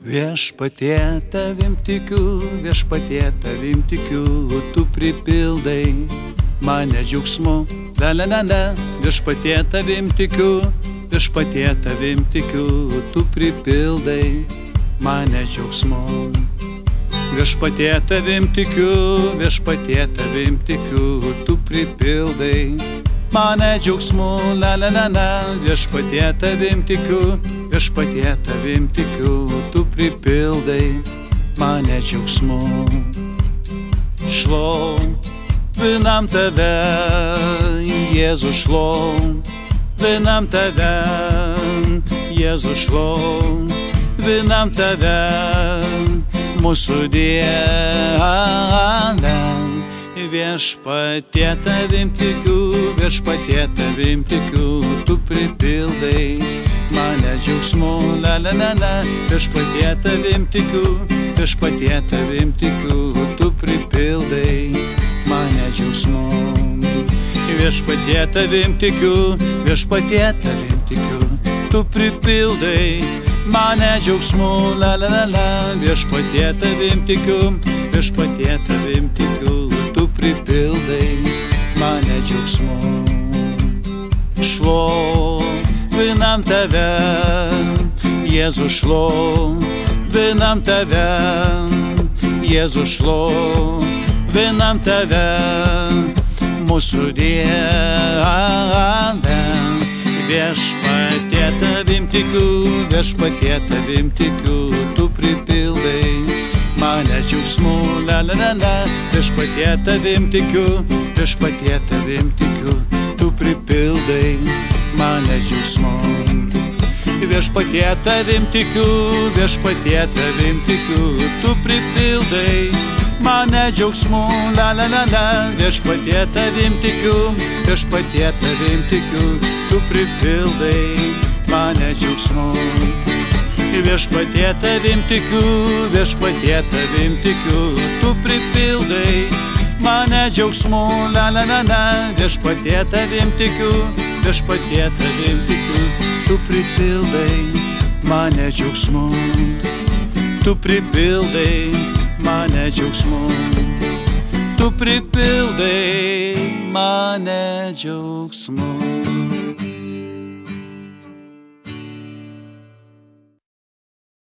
Viešpatie tavim tikiu, viešpatie tavim tikiu, tu pripildai mane la la, viešpatie tavim tikiu, viešpatie tavim tikiu, tu pripildai mane džiaugsmu. Viešpatie tavim tikiu, viešpatie tavim tikiu, tu pripildai mane džiaugsmu, la la la la, viešpatie tavim tikiu, viešpatie tavim tikiu, pripildai mane džiaugsmu. Šlovinam tave, Jėzu šlovinam tave, Jėzu šlovinam tave, mūsų Dieve viešpatie tavim tikiu, viešpatie tavim tikiu, tu pripildai la la la, viešpatie tavim tikiu, viešpatie tavim tikiu, tu pripildai mane džiaugsmu. Viešpatie tavim tikiu, viešpatie tavim tikiu, tu pripildai mane džiaugsmu, la la la la, viešpatie tavim tikiu, viešpatie tavim tikiu, tu pripildai mane džiaugsmu. Šlovinam tave, Jėzu šlovinam tave, Jėzu šlovinam tave, mūsų Dieve. Viešpatie tavim tikiu, viešpatie tavim tikiu, tu pripildai mane džiaugsmu, la la la la, viešpatie tavim tikiu, viešpatie tavim tikiu, tu pripildai mane džiaugsmu. Viešpatie tavim tikiu, viešpatie tavim tikiu, tu pripildai mane džiaugsmu, la la la la, viešpatie tavim tikiu, viešpatie tavim tikiu, tu pripildai mane džiaugsmu. Viešpatie tavim tikiu, viešpatie tavim tikiu, tu pripildai mane džiaugsmu, la la la la, viešpatie tavim tikiu, viešpatie tavim tikiu, tu pripildai mane džiaugsmu, tu pripildai mane džiaugsmu, tu pripildai mane džiaugsmu.